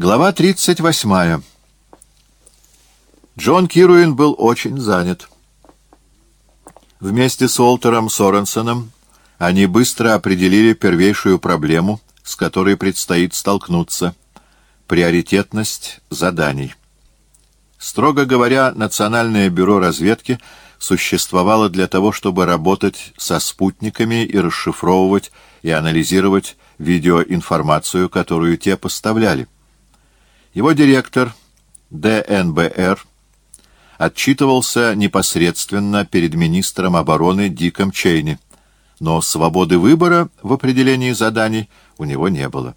Глава 38. Джон Кируин был очень занят. Вместе с Уолтером Соренсоном они быстро определили первейшую проблему, с которой предстоит столкнуться — приоритетность заданий. Строго говоря, Национальное бюро разведки существовало для того, чтобы работать со спутниками и расшифровывать и анализировать видеоинформацию, которую те поставляли. Его директор ДНБР отчитывался непосредственно перед министром обороны Диком Чейни, но свободы выбора в определении заданий у него не было.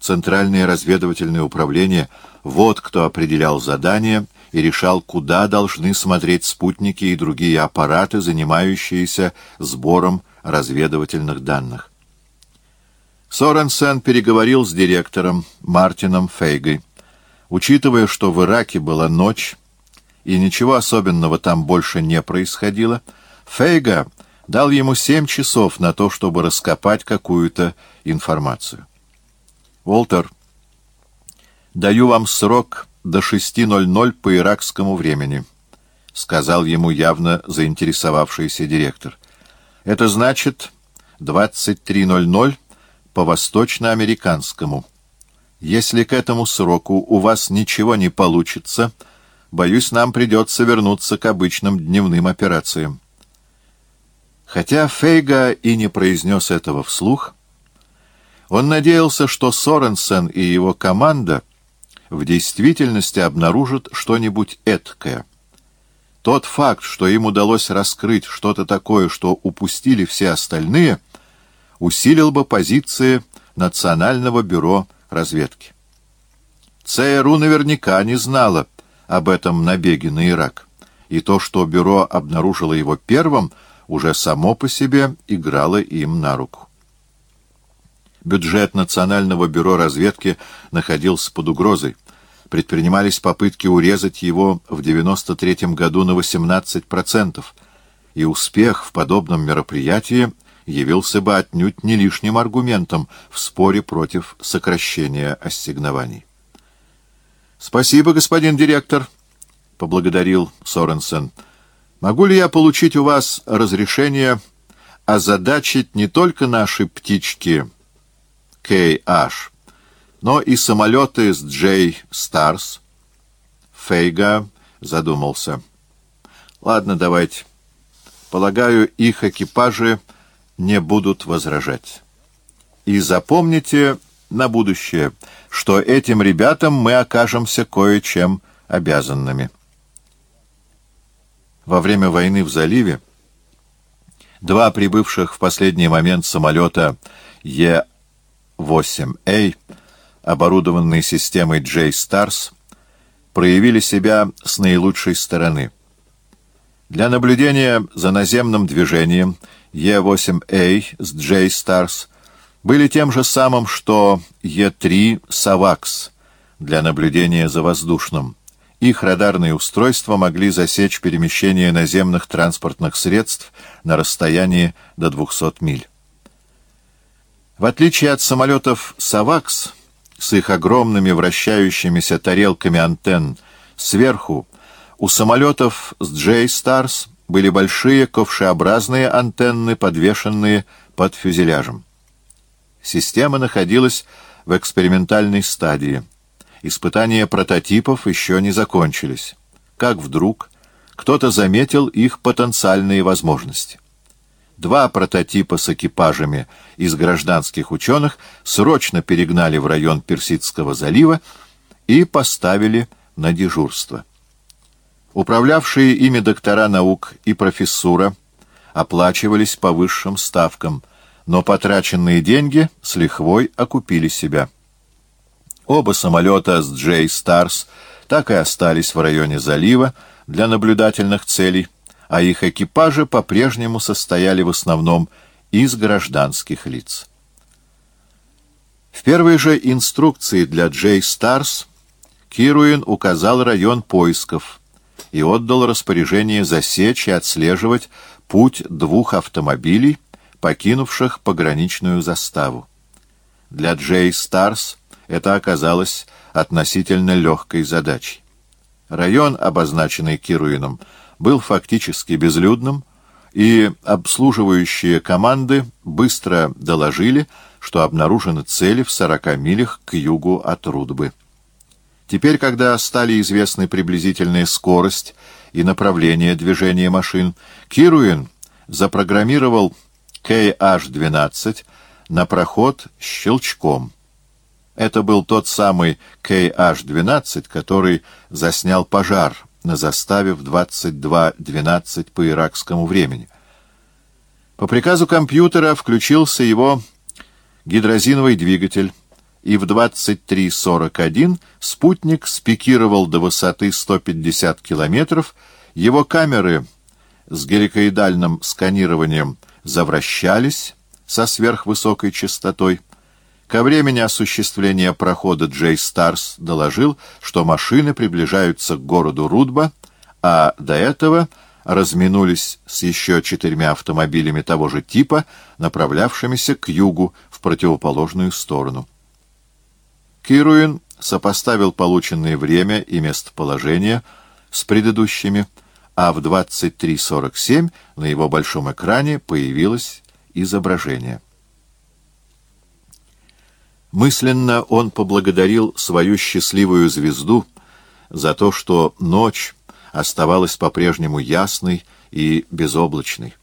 Центральное разведывательное управление — вот кто определял задания и решал, куда должны смотреть спутники и другие аппараты, занимающиеся сбором разведывательных данных. Соренсен переговорил с директором Мартином Фейгой. Учитывая, что в Ираке была ночь, и ничего особенного там больше не происходило, Фейга дал ему семь часов на то, чтобы раскопать какую-то информацию. «Уолтер, даю вам срок до 6.00 по иракскому времени», — сказал ему явно заинтересовавшийся директор. «Это значит 23.00 по восточноамериканскому. Если к этому сроку у вас ничего не получится, боюсь, нам придется вернуться к обычным дневным операциям. Хотя Фейга и не произнес этого вслух, он надеялся, что Соренсен и его команда в действительности обнаружат что-нибудь эткое. Тот факт, что им удалось раскрыть что-то такое, что упустили все остальные — усилил бы позиции Национального бюро разведки. ЦРУ наверняка не знала об этом набеге на Ирак, и то, что бюро обнаружило его первым, уже само по себе играло им на руку. Бюджет Национального бюро разведки находился под угрозой. Предпринимались попытки урезать его в 93 году на 18%, и успех в подобном мероприятии явился бы отнюдь не лишним аргументом в споре против сокращения ассигнований. «Спасибо, господин директор», — поблагодарил Соренсен. «Могу ли я получить у вас разрешение озадачить не только наши птички KH, но и самолеты с J Stars?» Фейга задумался. «Ладно, давайте. Полагаю, их экипажи не будут возражать. И запомните на будущее, что этим ребятам мы окажемся кое-чем обязанными. Во время войны в заливе два прибывших в последний момент самолета Е-8А, оборудованные системой J-Stars, проявили себя с наилучшей стороны. Для наблюдения за наземным движением Е-8А с J-Stars были тем же самым, что Е-3 Савакс для наблюдения за воздушным. Их радарные устройства могли засечь перемещение наземных транспортных средств на расстоянии до 200 миль. В отличие от самолетов «Савакс» с их огромными вращающимися тарелками антенн сверху, у самолетов с J-Stars были большие ковшеобразные антенны, подвешенные под фюзеляжем. Система находилась в экспериментальной стадии. Испытания прототипов еще не закончились. Как вдруг кто-то заметил их потенциальные возможности. Два прототипа с экипажами из гражданских ученых срочно перегнали в район Персидского залива и поставили на дежурство. Управлявшие ими доктора наук и профессура оплачивались по высшим ставкам, но потраченные деньги с лихвой окупили себя. Оба самолета с Джей Старс так и остались в районе залива для наблюдательных целей, а их экипажи по-прежнему состояли в основном из гражданских лиц. В первой же инструкции для Джей Старс Кируин указал район поисков — и отдал распоряжение засечь и отслеживать путь двух автомобилей, покинувших пограничную заставу. Для Джей Старс это оказалось относительно легкой задачей. Район, обозначенный Кируином, был фактически безлюдным, и обслуживающие команды быстро доложили, что обнаружены цели в 40 милях к югу от Рудбы. Теперь, когда стали известны приблизительная скорость и направление движения машин, Кируин запрограммировал KH-12 на проход щелчком. Это был тот самый KH-12, который заснял пожар на заставе в 22.12 по иракскому времени. По приказу компьютера включился его гидрозиновый двигатель, и в 23.41 спутник спикировал до высоты 150 километров, его камеры с геликоидальным сканированием завращались со сверхвысокой частотой. Ко времени осуществления прохода Джей Старс доложил, что машины приближаются к городу Рудба, а до этого разминулись с еще четырьмя автомобилями того же типа, направлявшимися к югу в противоположную сторону. Кируин сопоставил полученное время и местоположение с предыдущими, а в 23.47 на его большом экране появилось изображение. Мысленно он поблагодарил свою счастливую звезду за то, что ночь оставалась по-прежнему ясной и безоблачной.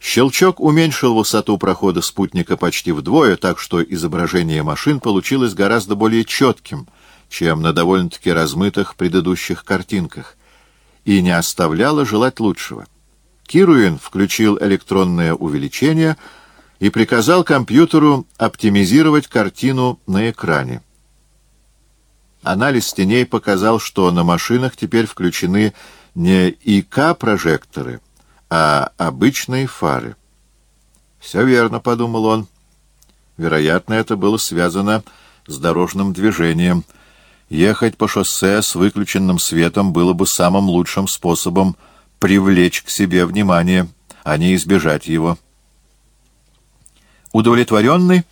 Щелчок уменьшил высоту прохода спутника почти вдвое, так что изображение машин получилось гораздо более четким, чем на довольно-таки размытых предыдущих картинках, и не оставляло желать лучшего. Кируин включил электронное увеличение — и приказал компьютеру оптимизировать картину на экране. Анализ теней показал, что на машинах теперь включены не ИК-прожекторы, а обычные фары. «Все верно», — подумал он. Вероятно, это было связано с дорожным движением. Ехать по шоссе с выключенным светом было бы самым лучшим способом привлечь к себе внимание, а не избежать его. Удовлетворенный,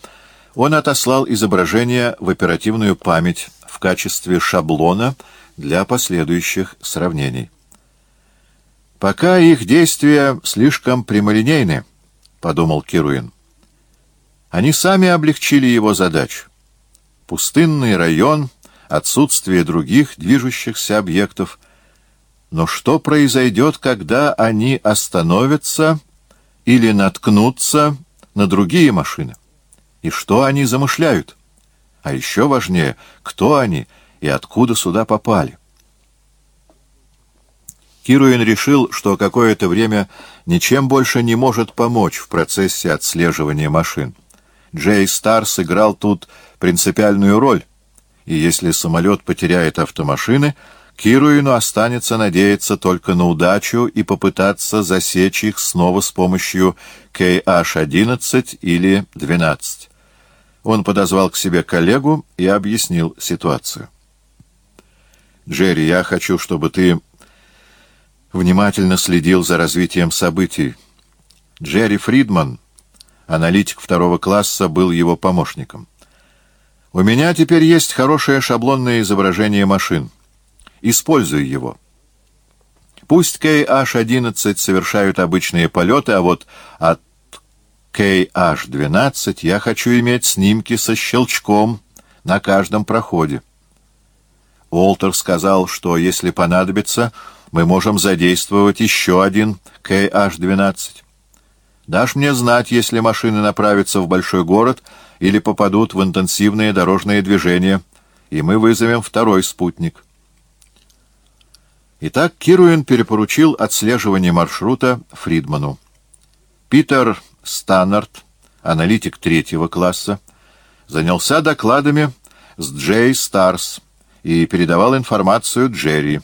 он отослал изображение в оперативную память в качестве шаблона для последующих сравнений. «Пока их действия слишком прямолинейны», — подумал Кируин. Они сами облегчили его задачу. Пустынный район, отсутствие других движущихся объектов. Но что произойдет, когда они остановятся или наткнутся на другие машины. И что они замышляют? А еще важнее, кто они и откуда сюда попали. Кируин решил, что какое-то время ничем больше не может помочь в процессе отслеживания машин. Джей Стар сыграл тут принципиальную роль, и если самолет потеряет автомашины — Кируину останется надеяться только на удачу и попытаться засечь их снова с помощью KH-11 или 12. Он подозвал к себе коллегу и объяснил ситуацию. «Джерри, я хочу, чтобы ты внимательно следил за развитием событий. Джерри Фридман, аналитик второго класса, был его помощником. У меня теперь есть хорошее шаблонное изображение машин». Используй его. Пусть KH-11 совершают обычные полеты, а вот от KH-12 я хочу иметь снимки со щелчком на каждом проходе. Уолтер сказал, что если понадобится, мы можем задействовать еще один KH-12. Дашь мне знать, если машины направятся в большой город или попадут в интенсивные дорожные движения, и мы вызовем второй спутник. Итак, Кируин перепоручил отслеживание маршрута Фридману. Питер Станнард, аналитик третьего класса, занялся докладами с Джей Старс и передавал информацию Джерри.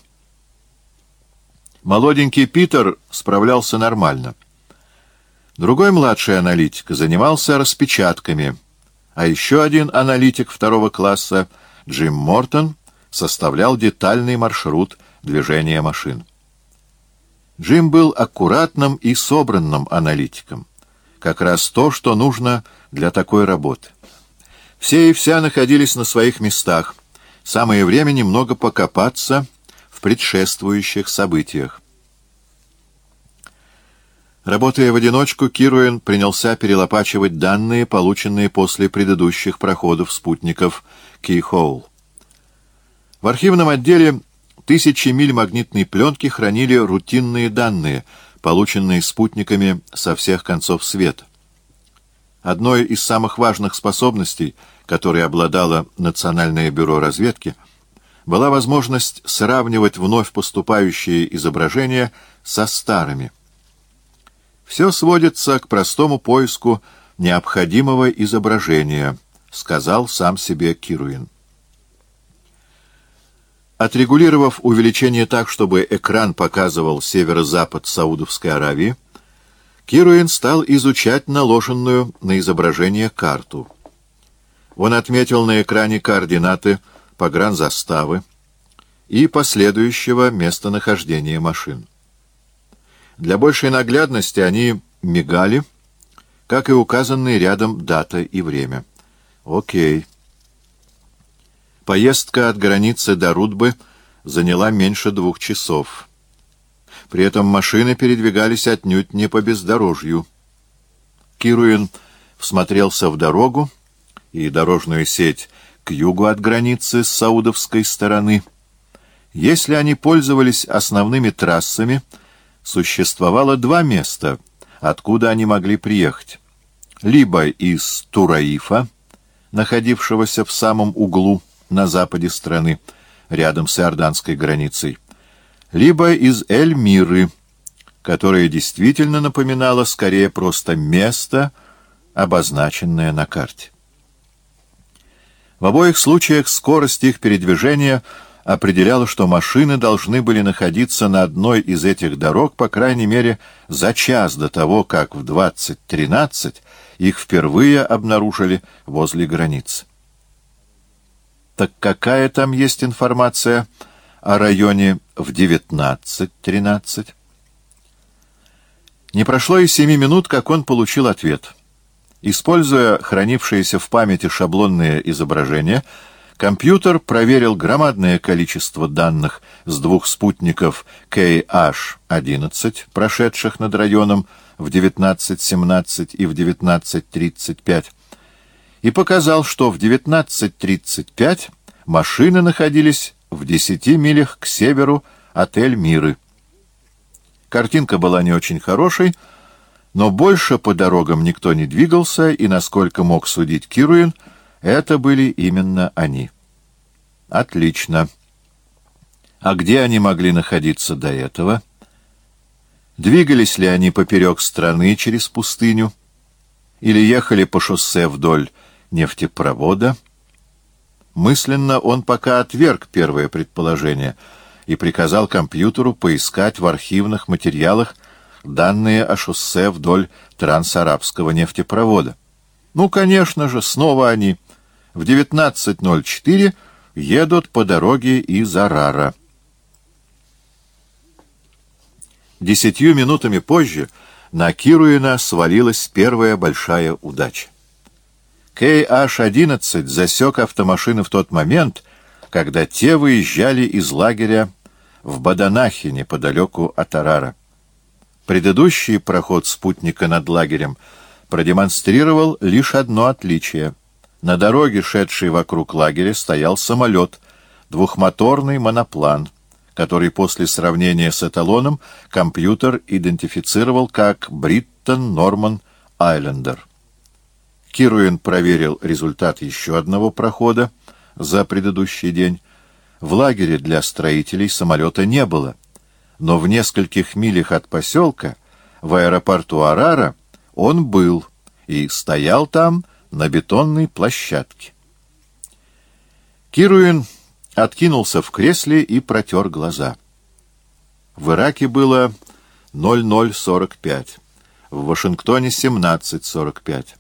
Молоденький Питер справлялся нормально. Другой младший аналитик занимался распечатками, а еще один аналитик второго класса, Джим Мортон, составлял детальный маршрут движения машин. Джим был аккуратным и собранным аналитиком. Как раз то, что нужно для такой работы. Все и вся находились на своих местах. Самое время немного покопаться предшествующих событиях. Работая в одиночку, Кируэн принялся перелопачивать данные, полученные после предыдущих проходов спутников Кейхоул. В архивном отделе тысячи миль магнитной пленки хранили рутинные данные, полученные спутниками со всех концов света. Одной из самых важных способностей, которой обладало Национальное бюро разведки, была возможность сравнивать вновь поступающие изображения со старыми. Все сводится к простому поиску необходимого изображения, сказал сам себе Кируин. Отрегулировав увеличение так, чтобы экран показывал северо-запад Саудовской Аравии, Кируин стал изучать наложенную на изображение карту. Он отметил на экране координаты погранзаставы и последующего местонахождения машин. Для большей наглядности они мигали, как и указанные рядом дата и время. Окей. Поездка от границы до Рудбы заняла меньше двух часов. При этом машины передвигались отнюдь не по бездорожью. Кируин всмотрелся в дорогу и дорожную сеть к югу от границы с саудовской стороны. Если они пользовались основными трассами, существовало два места, откуда они могли приехать. Либо из Тураифа, находившегося в самом углу, на западе страны, рядом с иорданской границей, либо из Эль-Миры, которая действительно напоминала скорее просто место, обозначенное на карте. В обоих случаях скорость их передвижения определяла, что машины должны были находиться на одной из этих дорог, по крайней мере, за час до того, как в 20.13 их впервые обнаружили возле границы. Так какая там есть информация о районе в 19.13? Не прошло и семи минут, как он получил ответ. Используя хранившиеся в памяти шаблонные изображения, компьютер проверил громадное количество данных с двух спутников KH-11, прошедших над районом в 19.17 и в 19.35, и показал, что в 19.35 машины находились в 10 милях к северу от Эль-Миры. Картинка была не очень хорошей, но больше по дорогам никто не двигался, и, насколько мог судить Кируин, это были именно они. Отлично. А где они могли находиться до этого? Двигались ли они поперек страны через пустыню? Или ехали по шоссе вдоль нефтепровода. Мысленно он пока отверг первое предположение и приказал компьютеру поискать в архивных материалах данные о шоссе вдоль трансарабского нефтепровода. Ну, конечно же, снова они в 19.04 едут по дороге из Арара. Десятью минутами позже на Кируина свалилась первая большая удача. KH-11 засек автомашины в тот момент, когда те выезжали из лагеря в Баданахе, неподалеку от Арара. Предыдущий проход спутника над лагерем продемонстрировал лишь одно отличие. На дороге, шедшей вокруг лагеря, стоял самолет, двухмоторный моноплан, который после сравнения с эталоном компьютер идентифицировал как Бриттон Норман Айлендер. Кируин проверил результат еще одного прохода за предыдущий день. В лагере для строителей самолета не было, но в нескольких милях от поселка, в аэропорту Арара, он был и стоял там на бетонной площадке. Кируин откинулся в кресле и протер глаза. В Ираке было 0045, в Вашингтоне 1745.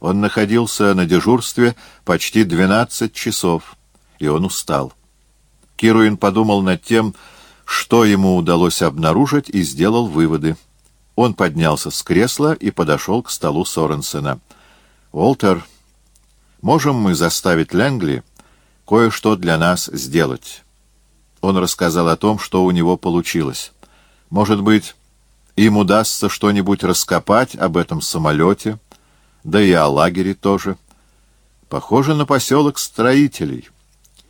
Он находился на дежурстве почти 12 часов, и он устал. Кируин подумал над тем, что ему удалось обнаружить, и сделал выводы. Он поднялся с кресла и подошел к столу Соренсена. «Уолтер, Можем мы заставить Лэнгли кое-что для нас сделать. Он рассказал о том, что у него получилось. Может быть, им удастся что-нибудь раскопать об этом самолете, да и о лагере тоже. Похоже на поселок строителей.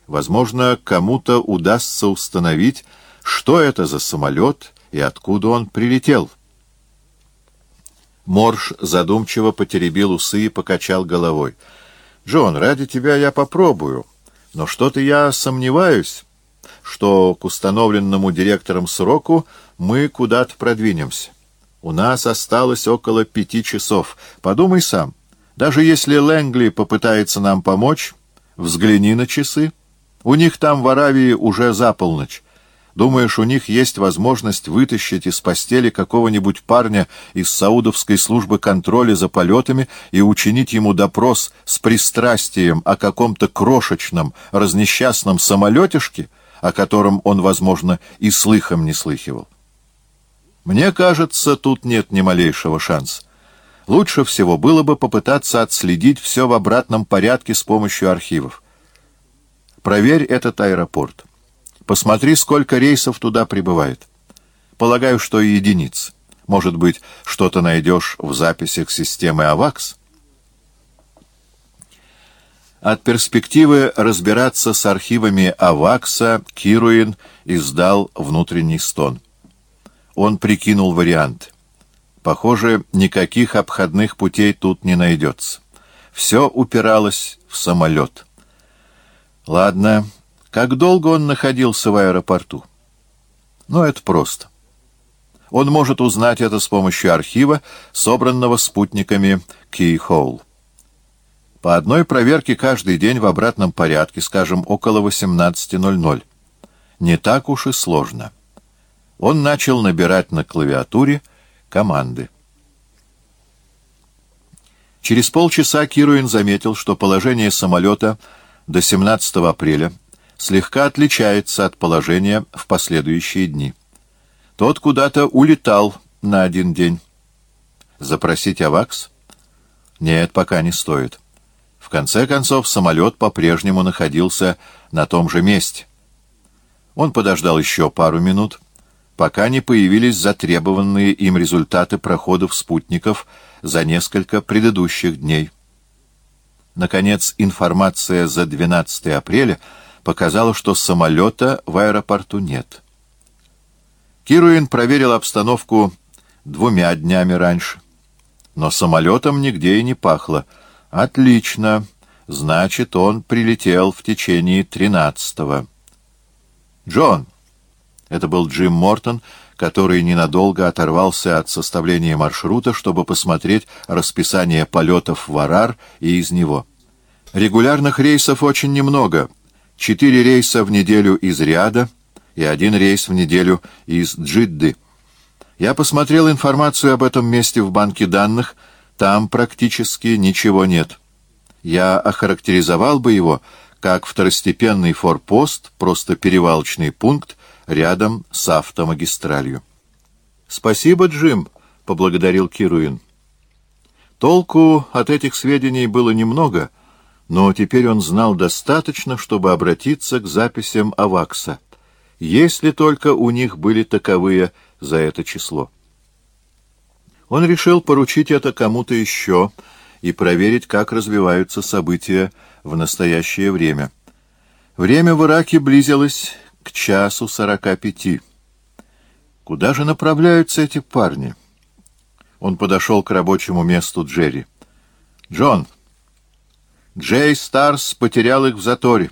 Возможно, кому-то удастся установить, что это за самолет и откуда он прилетел. Морж задумчиво потеребил усы и покачал головой. «Джон, ради тебя я попробую, но что-то я сомневаюсь, что к установленному директором сроку мы куда-то продвинемся. У нас осталось около пяти часов. Подумай сам, даже если Лэнгли попытается нам помочь, взгляни на часы. У них там в Аравии уже за полночь. Думаешь, у них есть возможность вытащить из постели какого-нибудь парня из Саудовской службы контроля за полетами и учинить ему допрос с пристрастием о каком-то крошечном, разнесчастном самолетишке, о котором он, возможно, и слыхом не слыхивал? Мне кажется, тут нет ни малейшего шанса. Лучше всего было бы попытаться отследить все в обратном порядке с помощью архивов. Проверь этот аэропорт. Посмотри, сколько рейсов туда прибывает. Полагаю, что и единиц. Может быть, что-то найдешь в записях системы АВАКС? От перспективы разбираться с архивами АВАКСа Кируин издал внутренний стон. Он прикинул вариант. Похоже, никаких обходных путей тут не найдется. Все упиралось в самолет. Ладно, как долго он находился в аэропорту? Ну, это просто. Он может узнать это с помощью архива, собранного спутниками Keyhole. По одной проверке каждый день в обратном порядке, скажем, около 18.00. Не так уж и сложно он начал набирать на клавиатуре команды. Через полчаса Кируин заметил, что положение самолета до 17 апреля слегка отличается от положения в последующие дни. Тот куда-то улетал на один день. Запросить АВАКС? Нет, пока не стоит. В конце концов, самолет по-прежнему находился на том же месте. Он подождал еще пару минут — пока не появились затребованные им результаты проходов спутников за несколько предыдущих дней. Наконец, информация за 12 апреля показала, что самолета в аэропорту нет. Кируин проверил обстановку двумя днями раньше, но самолетом нигде и не пахло. Отлично, значит, он прилетел в течение 13-го. «Джон!» Это был Джим Мортон, который ненадолго оторвался от составления маршрута, чтобы посмотреть расписание полетов в Арар и из него. Регулярных рейсов очень немного. Четыре рейса в неделю из Риада и один рейс в неделю из Джидды. Я посмотрел информацию об этом месте в банке данных, там практически ничего нет. Я охарактеризовал бы его как второстепенный форпост, просто перевалочный пункт, рядом с автомагистралью. «Спасибо, Джим», — поблагодарил Кируин. Толку от этих сведений было немного, но теперь он знал достаточно, чтобы обратиться к записям Авакса, если только у них были таковые за это число. Он решил поручить это кому-то еще и проверить, как развиваются события в настоящее время. Время в Ираке близилось к часу сорока пяти. Куда же направляются эти парни? Он подошел к рабочему месту Джерри. «Джон, Джей Старс потерял их в заторе».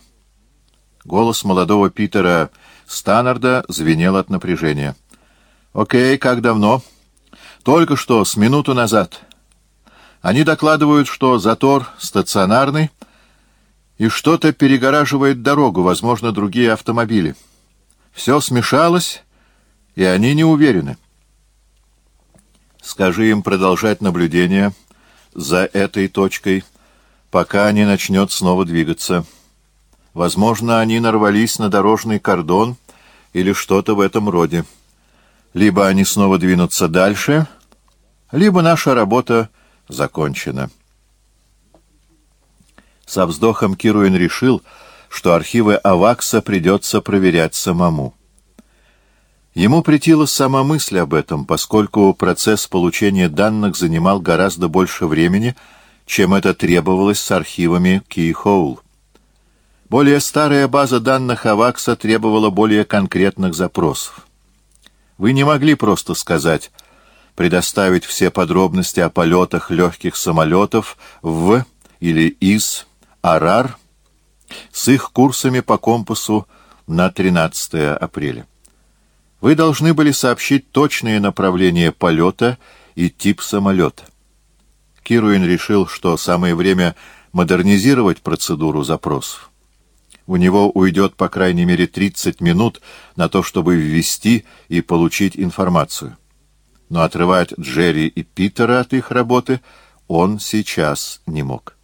Голос молодого Питера Станнарда звенел от напряжения. «Окей, как давно?» «Только что, с минуту назад. Они докладывают, что затор стационарный, и что-то перегораживает дорогу, возможно, другие автомобили. Все смешалось, и они не уверены. Скажи им продолжать наблюдение за этой точкой, пока не начнет снова двигаться. Возможно, они нарвались на дорожный кордон или что-то в этом роде. Либо они снова двинутся дальше, либо наша работа закончена. Со вздохом Кируин решил, что архивы Авакса придется проверять самому. Ему претила сама мысль об этом, поскольку процесс получения данных занимал гораздо больше времени, чем это требовалось с архивами Кейхоул. Более старая база данных Авакса требовала более конкретных запросов. Вы не могли просто сказать, предоставить все подробности о полетах легких самолетов в или из Арар с их курсами по компасу на 13 апреля. Вы должны были сообщить точные направления полета и тип самолета. Кируин решил, что самое время модернизировать процедуру запросов. У него уйдет по крайней мере 30 минут на то, чтобы ввести и получить информацию. Но отрывать Джерри и Питера от их работы он сейчас не мог.